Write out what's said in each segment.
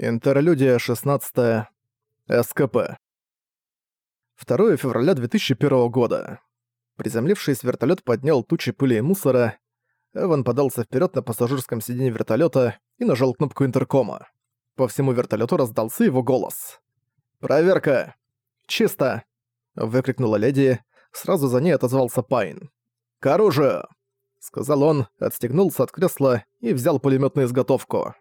Интерлюдия 16. СКП. 2 февраля 2001 года. Приземлившись, вертолет поднял тучи пыли и мусора. Эван подался вперед на пассажирском сиденье вертолета и нажал кнопку интеркома. По всему вертолету раздался его голос. «Проверка! Чисто!» — выкрикнула леди. Сразу за ней отозвался Пайн. «К оружию!» — сказал он, отстегнулся от кресла и взял пулемёт на изготовку.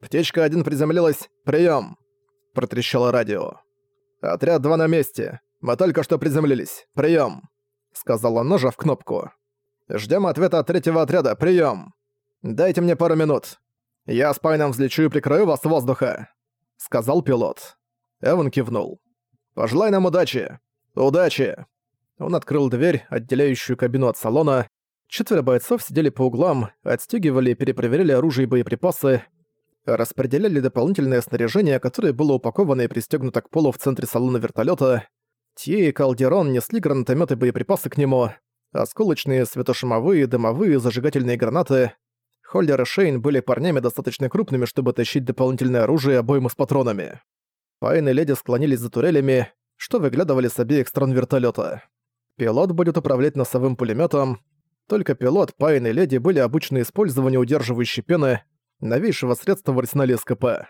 «Птичка один приземлилась. Прием! протрещало радио. «Отряд два на месте. Мы только что приземлились. Прием! сказал он, нажав кнопку. Ждем ответа от третьего отряда. Прием! Дайте мне пару минут. Я с Пайном взлечу и прикрою вас с воздуха», — сказал пилот. Эван кивнул. «Пожелай нам удачи! Удачи!» Он открыл дверь, отделяющую кабину от салона. Четверо бойцов сидели по углам, отстегивали и перепроверяли оружие и боеприпасы, распределяли дополнительное снаряжение, которое было упаковано и пристегнуто к полу в центре салона вертолета. Тье и Калдерон несли гранатометы и боеприпасы к нему, осколочные, светошумовые, дымовые, зажигательные гранаты. Холдер и Шейн были парнями достаточно крупными, чтобы тащить дополнительное оружие обойму с патронами. Пайн и Леди склонились за турелями, что выглядывали с обеих сторон вертолета. Пилот будет управлять носовым пулеметом. Только пилот, Пайн и Леди были обучены использованию удерживающей пены, новейшего средства в арсенале СКП.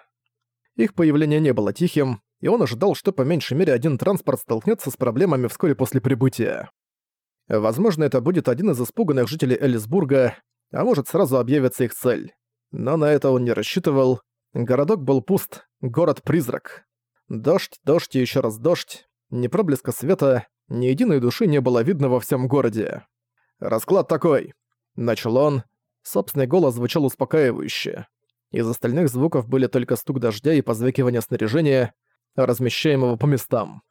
Их появление не было тихим, и он ожидал, что по меньшей мере один транспорт столкнется с проблемами вскоре после прибытия. Возможно, это будет один из испуганных жителей Элисбурга, а может сразу объявится их цель. Но на это он не рассчитывал. Городок был пуст, город-призрак. Дождь, дождь и еще раз дождь. Ни проблеска света, ни единой души не было видно во всем городе. «Расклад такой», — начал он, Собственный голос звучал успокаивающе. Из остальных звуков были только стук дождя и позвякивание снаряжения, размещаемого по местам.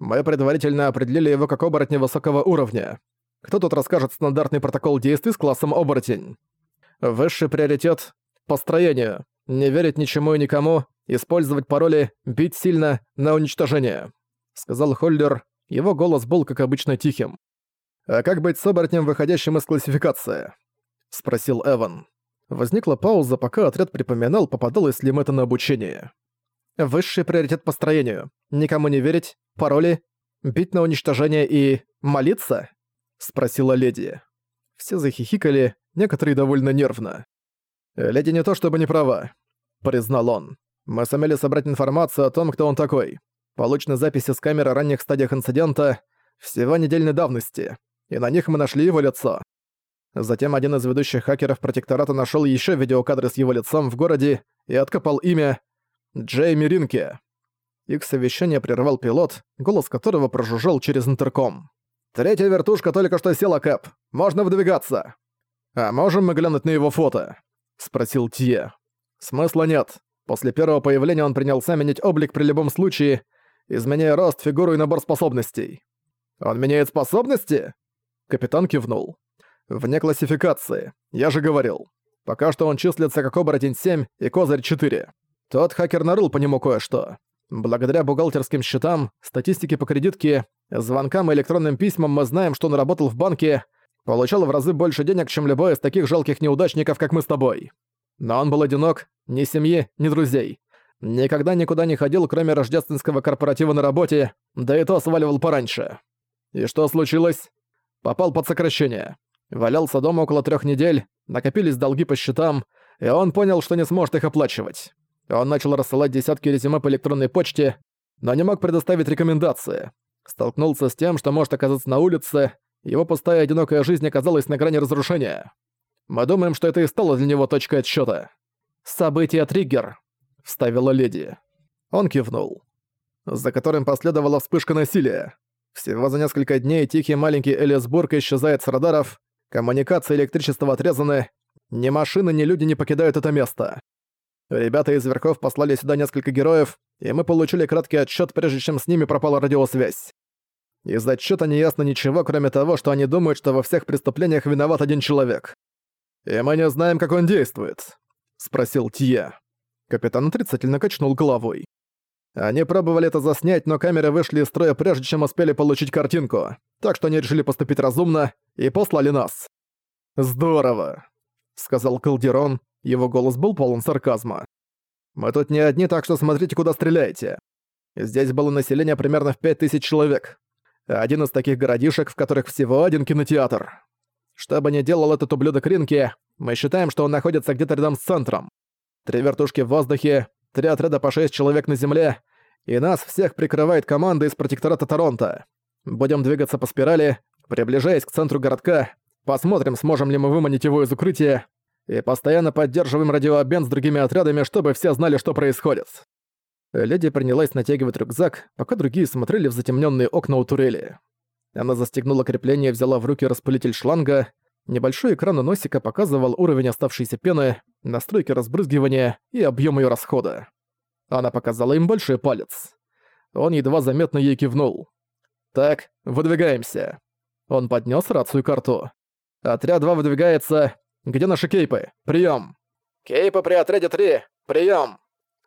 Мы предварительно определили его как оборотня высокого уровня. Кто тут расскажет стандартный протокол действий с классом оборотень? Высший приоритет — построению. Не верить ничему и никому, использовать пароли, бить сильно, на уничтожение. Сказал Холлер, его голос был, как обычно, тихим. А как быть с оборотнем, выходящим из классификации? — спросил Эван. Возникла пауза, пока отряд припоминал, попадалось ли это на обучение. «Высший приоритет построению. Никому не верить, пароли, бить на уничтожение и... молиться?» — спросила леди. Все захихикали, некоторые довольно нервно. «Леди не то чтобы не права», — признал он. «Мы сумели собрать информацию о том, кто он такой. Получены записи с камер о ранних стадиях инцидента всего недельной давности, и на них мы нашли его лицо. Затем один из ведущих хакеров протектората нашел еще видеокадры с его лицом в городе и откопал имя Джейми Ринке. Их совещание прервал пилот, голос которого прожужжал через интерком. «Третья вертушка только что села, Кэп. Можно выдвигаться!» «А можем мы глянуть на его фото?» — спросил Тье. «Смысла нет. После первого появления он принялся менять облик при любом случае, изменяя рост, фигуру и набор способностей». «Он меняет способности?» Капитан кивнул. Вне классификации. Я же говорил. Пока что он числится как оборотень 7 и козырь 4. Тот хакер нарыл по нему кое-что. Благодаря бухгалтерским счетам, статистике по кредитке, звонкам и электронным письмам мы знаем, что он работал в банке, получал в разы больше денег, чем любой из таких жалких неудачников, как мы с тобой. Но он был одинок, ни семьи, ни друзей. Никогда никуда не ходил, кроме рождественского корпоратива на работе, да и то сваливал пораньше. И что случилось? Попал под сокращение. Валялся дома около трех недель, накопились долги по счетам, и он понял, что не сможет их оплачивать. Он начал рассылать десятки резюме по электронной почте, но не мог предоставить рекомендации. Столкнулся с тем, что может оказаться на улице, его пустая одинокая жизнь оказалась на грани разрушения. Мы думаем, что это и стало для него точкой отсчета. «Событие триггер», — вставила леди. Он кивнул. За которым последовала вспышка насилия. Всего за несколько дней тихий маленький Элисбург исчезает с радаров, Коммуникации электричества отрезаны. Ни машины, ни люди не покидают это место. Ребята из верхов послали сюда несколько героев, и мы получили краткий отчет, прежде чем с ними пропала радиосвязь. Из отчета не ясно ничего, кроме того, что они думают, что во всех преступлениях виноват один человек. «И мы не знаем, как он действует», — спросил Тье. Капитан отрицательно качнул головой. Они пробовали это заснять, но камеры вышли из строя прежде, чем успели получить картинку, так что они решили поступить разумно и послали нас. «Здорово», — сказал Калдерон, его голос был полон сарказма. Мы тут не одни, так что смотрите, куда стреляете. Здесь было население примерно в 5000 человек. Один из таких городишек, в которых всего один кинотеатр. Что бы ни делал этот ублюдок Ринки, мы считаем, что он находится где-то рядом с центром. Три вертушки в воздухе, три отряда по шесть человек на земле, и нас всех прикрывает команда из протектората Торонто. Будем двигаться по спирали, приближаясь к центру городка, посмотрим, сможем ли мы выманить его из укрытия, и постоянно поддерживаем радиообмен с другими отрядами, чтобы все знали, что происходит. Леди принялась натягивать рюкзак, пока другие смотрели в затемненные окна у турели. Она застегнула крепление взяла в руки распылитель шланга. Небольшой экран у носика показывал уровень оставшейся пены, настройки разбрызгивания и объем ее расхода. Она показала им большой палец. Он едва заметно ей кивнул. «Так, выдвигаемся». Он поднес рацию карту. «Отряд 2 выдвигается. Где наши кейпы? Прием. «Кейпы при отряде 3. Прием.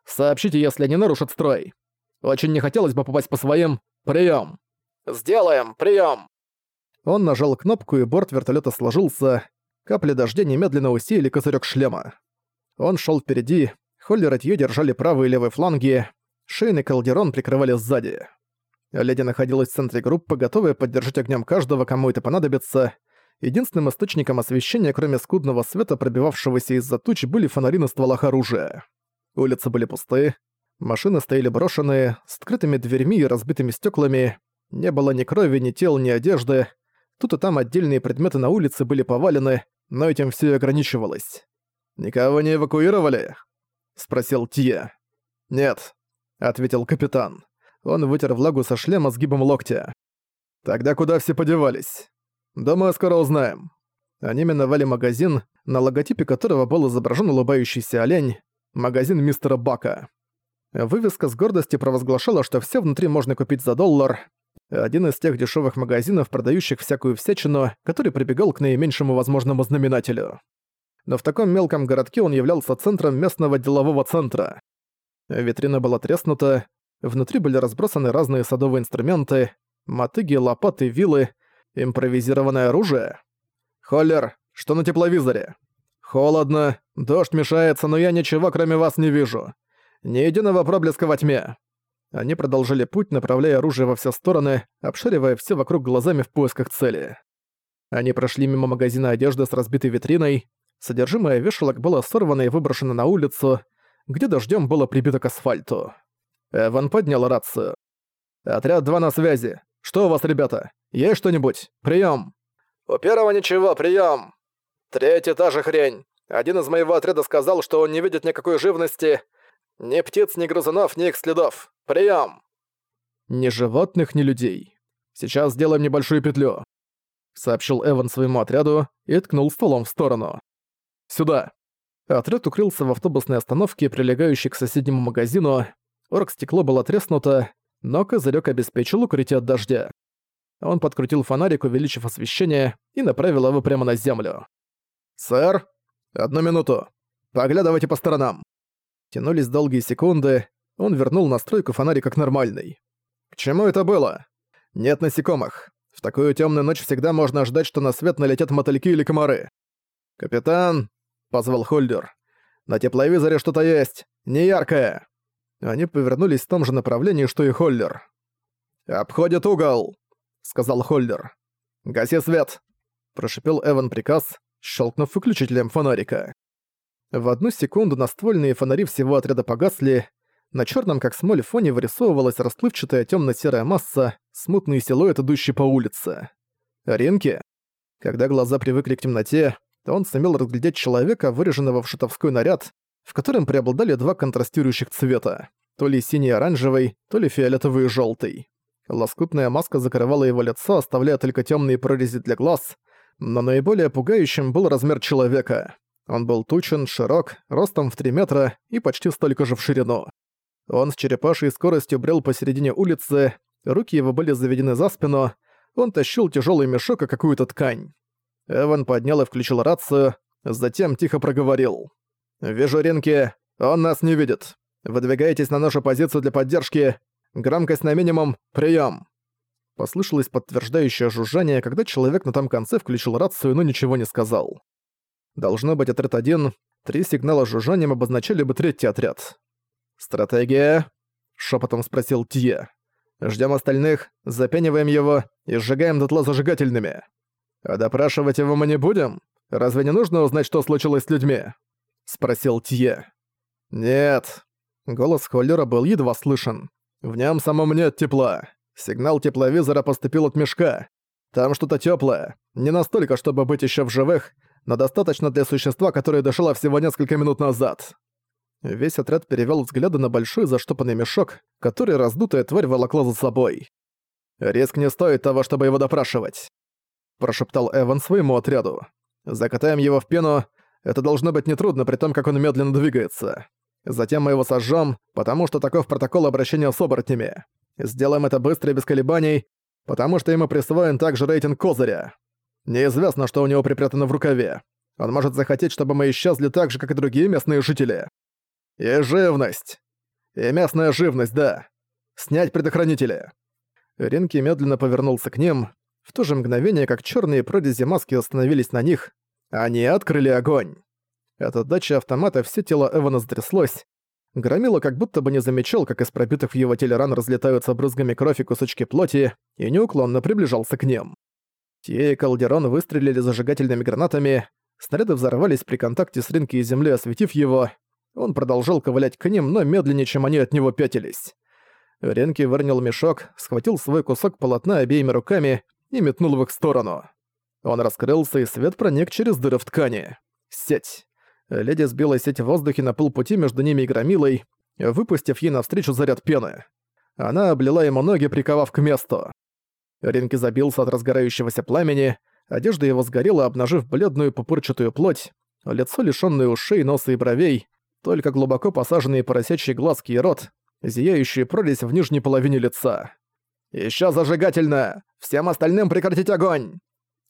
Сообщите, если они нарушат строй. Очень не хотелось бы попасть по своим. Прием. «Сделаем. Прием. Он нажал кнопку, и борт вертолета сложился. Капли дождя немедленно усеяли козырек шлема. Он шел впереди, Холлер и Тью держали правый и левый фланги, Шейн и Калдерон прикрывали сзади. Леди находилась в центре группы, готовая поддержать огнем каждого, кому это понадобится. Единственным источником освещения, кроме скудного света, пробивавшегося из-за туч, были фонари на стволах оружия. Улицы были пусты, машины стояли брошенные, с открытыми дверьми и разбитыми стеклами. Не было ни крови, ни тел, ни одежды. Тут и там отдельные предметы на улице были повалены, но этим все ограничивалось. «Никого не эвакуировали?» — спросил Тия. «Нет», — ответил капитан. Он вытер влагу со шлема с гибом локтя. «Тогда куда все подевались? Думаю, скоро узнаем». Они миновали магазин, на логотипе которого был изображен улыбающийся олень, магазин мистера Бака. Вывеска с гордостью провозглашала, что все внутри можно купить за доллар. Один из тех дешевых магазинов, продающих всякую всячину, который прибегал к наименьшему возможному знаменателю но в таком мелком городке он являлся центром местного делового центра. Витрина была треснута, внутри были разбросаны разные садовые инструменты, мотыги, лопаты, вилы, импровизированное оружие. «Холлер, что на тепловизоре?» «Холодно, дождь мешается, но я ничего кроме вас не вижу. Ни единого проблеска во тьме». Они продолжили путь, направляя оружие во все стороны, обшаривая все вокруг глазами в поисках цели. Они прошли мимо магазина одежды с разбитой витриной, Содержимое вешалок было сорвано и выброшено на улицу, где дождем было прибито к асфальту. Эван поднял рацию. «Отряд 2 на связи. Что у вас, ребята? Есть что-нибудь? Прием. «У первого ничего, прием. Третий та же хрень. Один из моего отряда сказал, что он не видит никакой живности. Ни птиц, ни грызунов, ни их следов. Прием. «Ни животных, ни людей. Сейчас сделаем небольшую петлю», — сообщил Эван своему отряду и ткнул стволом в сторону. Сюда!» Отряд укрылся в автобусной остановке, прилегающей к соседнему магазину. Оргстекло было треснуто, но козырёк обеспечил укрытие от дождя. Он подкрутил фонарик, увеличив освещение, и направил его прямо на землю. «Сэр, одну минуту. Поглядывайте по сторонам». Тянулись долгие секунды, он вернул настройку фонарика к нормальной. «К чему это было?» «Нет насекомых. В такую темную ночь всегда можно ждать, что на свет налетят мотыльки или комары. «Капитан, позвал Хольдер. «На тепловизоре что-то есть, неяркое!» Они повернулись в том же направлении, что и Холлер. «Обходит угол!» — сказал Холлер. «Гаси свет!» — прошипел Эван приказ, щелкнув выключителем фонарика. В одну секунду наствольные фонари всего отряда погасли, на черном как смоль фоне вырисовывалась расплывчатая темно серая масса, смутный силуэт, идущий по улице. Ринки? Когда глаза привыкли к темноте, то он сумел разглядеть человека, выреженного в шутовской наряд, в котором преобладали два контрастирующих цвета, то ли синий-оранжевый, то ли фиолетовый и желтый. Лоскутная маска закрывала его лицо, оставляя только темные прорези для глаз, но наиболее пугающим был размер человека. Он был тучен, широк, ростом в 3 метра и почти столько же в ширину. Он с черепашей скоростью брел посередине улицы, руки его были заведены за спину, он тащил тяжелый мешок и какую-то ткань. Эван поднял и включил рацию, затем тихо проговорил. «Вижу Ринки, он нас не видит. Выдвигайтесь на нашу позицию для поддержки. Громкость на минимум. Прием. Послышалось подтверждающее жужжание, когда человек на том конце включил рацию, но ничего не сказал. Должно быть отряд один. Три сигнала жужжанием обозначали бы третий отряд. «Стратегия?» — шепотом спросил Тье. Ждем остальных, запениваем его и сжигаем дотла зажигательными. А допрашивать его мы не будем? Разве не нужно узнать, что случилось с людьми?» — спросил Тье. «Нет». Голос Холлера был едва слышен. «В нем самом нет тепла. Сигнал тепловизора поступил от мешка. Там что-то теплое. Не настолько, чтобы быть еще в живых, но достаточно для существа, которое дышало всего несколько минут назад. Весь отряд перевел взгляды на большой заштопанный мешок, который раздутая тварь волокла за собой. «Риск не стоит того, чтобы его допрашивать», – прошептал Эван своему отряду. «Закатаем его в пену. Это должно быть нетрудно, при том, как он медленно двигается. Затем мы его сожжем, потому что таков протокол обращения с оборотнями. Сделаем это быстро и без колебаний, потому что ему присвоен также рейтинг Козыря. Неизвестно, что у него припрятано в рукаве. Он может захотеть, чтобы мы исчезли так же, как и другие местные жители. И живность. И местная живность, да. Снять предохранители. Ренки медленно повернулся к ним. В то же мгновение, как черные прорези маски остановились на них, они открыли огонь. От отдачи автомата все тело Эвана затряслось. Громила как будто бы не замечал, как из пробитых в его теле ран разлетаются брызгами кровь и кусочки плоти, и неуклонно приближался к ним. Те и Калдерон выстрелили зажигательными гранатами, снаряды взорвались при контакте с рынки и земли, осветив его. Он продолжал ковылять к ним, но медленнее, чем они от него пятились. Ренки выронил мешок, схватил свой кусок полотна обеими руками и метнул в их сторону. Он раскрылся, и свет проник через дыры в ткани. Сеть. Леди сбила сеть в воздухе на полпути между ними и громилой, выпустив ей навстречу заряд пены. Она облила ему ноги, приковав к месту. Ринки забился от разгорающегося пламени, одежда его сгорела, обнажив бледную пупырчатую плоть, лицо лишённое ушей, носа и бровей, только глубоко посаженные поросячьи глазки и рот, зияющие прорезь в нижней половине лица. «Ещё зажигательно! Всем остальным прекратить огонь!»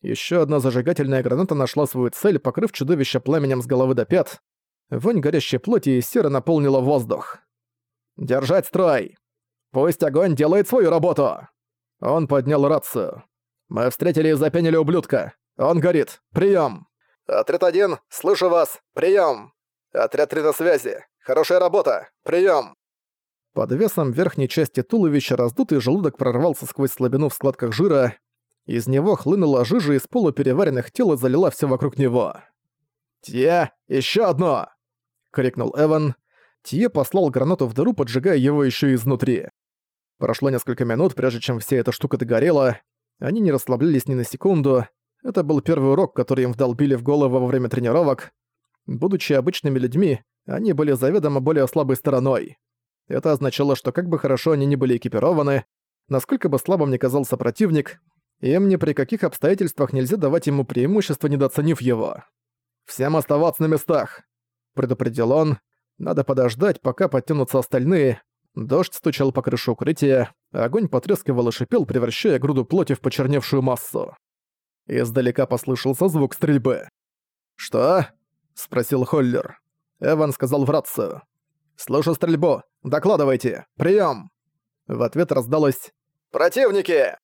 Ещё одна зажигательная граната нашла свою цель, покрыв чудовище пламенем с головы до пят. Вонь горящей плоти и сера наполнила воздух. «Держать строй! Пусть огонь делает свою работу!» Он поднял рацию. «Мы встретили и запенили ублюдка. Он горит. Прием. «Отряд один, слышу вас. Прием. Отряд 3 на связи. Хорошая работа. Прием. Под весом верхней части туловища раздутый желудок прорвался сквозь слабину в складках жира. Из него хлынула жижа из полупереваренных тел и залила все вокруг него. «Тье, еще одно!» — крикнул Эван. Тье послал гранату в дыру, поджигая его еще изнутри. Прошло несколько минут, прежде чем вся эта штука догорела. Они не расслаблялись ни на секунду. Это был первый урок, который им вдолбили в голову во время тренировок. Будучи обычными людьми, они были заведомо более слабой стороной. Это означало, что как бы хорошо они ни были экипированы, насколько бы слабым ни казался противник, им ни при каких обстоятельствах нельзя давать ему преимущество, недооценив его. «Всем оставаться на местах!» — предупредил он. «Надо подождать, пока подтянутся остальные, Дождь стучал по крыше укрытия, огонь потрескивал и шипел, превращая груду плоти в почерневшую массу. Издалека послышался звук стрельбы. «Что?» — спросил Холлер. Эван сказал в рацию. «Слышу стрельбу. Докладывайте. Прием. В ответ раздалось «Противники!»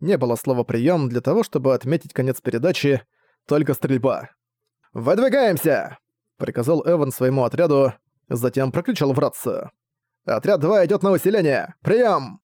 Не было слова «прием» для того, чтобы отметить конец передачи, только стрельба. «Выдвигаемся!» — приказал Эван своему отряду, затем прокричал в рацию. Отряд 2 идёт на усиление! Приём!»